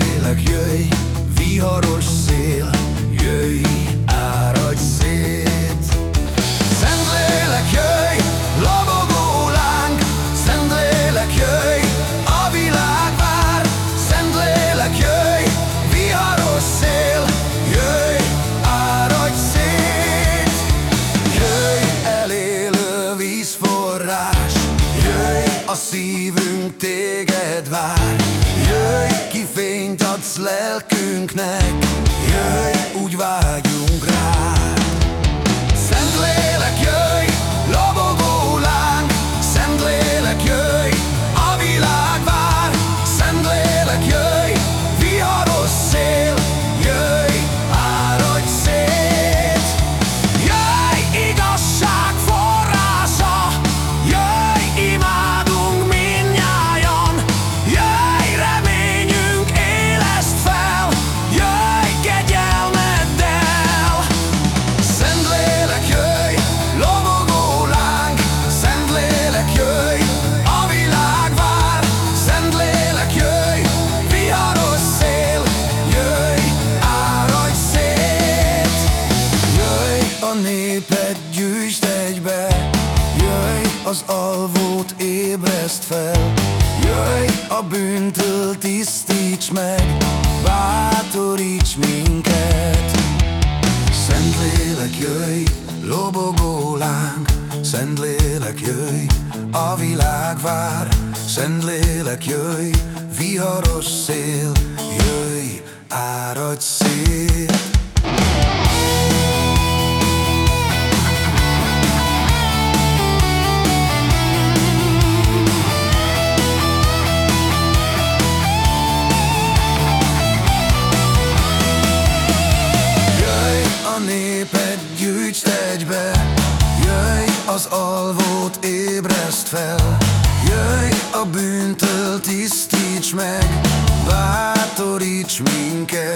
Szentlélek jöjj, viharos szél, jöjj, áradj szét. Szentlélek jöjj, lobogó láng, Szentlélek jöjj, a világ vár, Szentlélek jöjj, viharos szél, jöjj, áradj szét. Jöjj, elélő vízforrás, jöjj, a szívünk téged vár. Jöjj, ki fényt adsz lelkünknek, jöjj, úgy vágyunk a népet gyűjtsd egybe, jöjj, az alvót ébreszt fel, jöjj, a bűntől tisztíts meg, bátoríts minket. Szentlélek jöjj, lobogó láng, Szentlélek jöjj, a világ vár, Szentlélek jöjj, viharos szél, jöjj, áradj szét. Népet gyűjtsd egybe, jöjj, az alvót ébreszt fel, jöjj, a bűntől tisztíts meg, bátoríts minket.